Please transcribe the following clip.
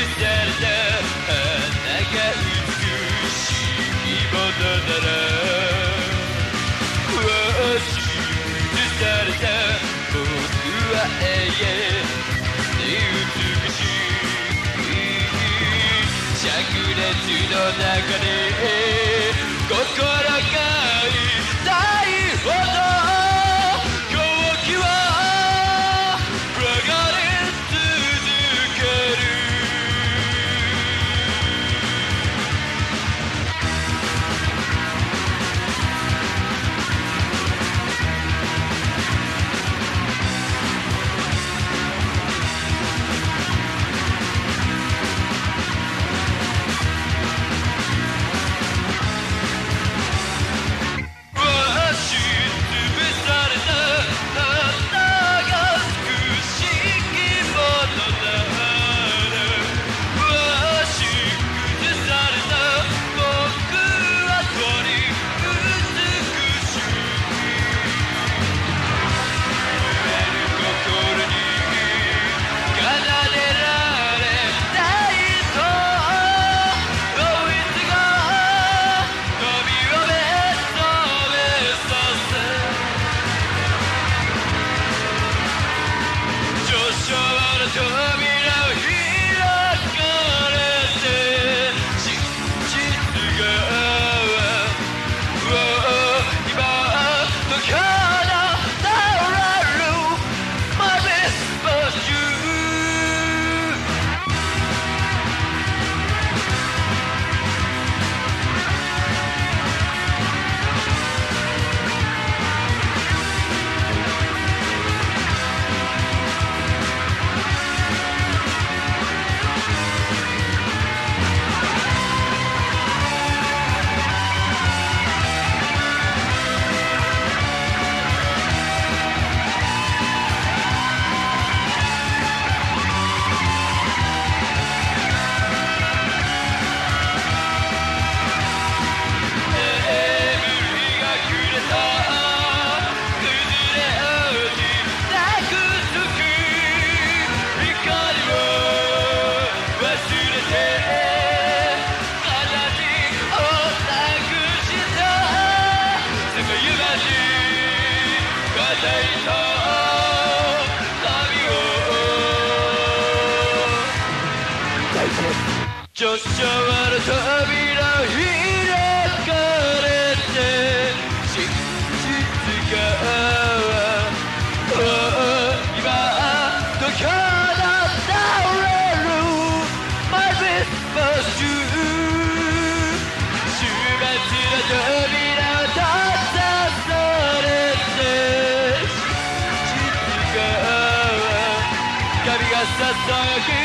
あれたが美しいものならされた僕は永遠美しい灼熱の中で少々ある扉開かれて真実が今どこだれる。My 末の扉閉ざされて真実ががささやき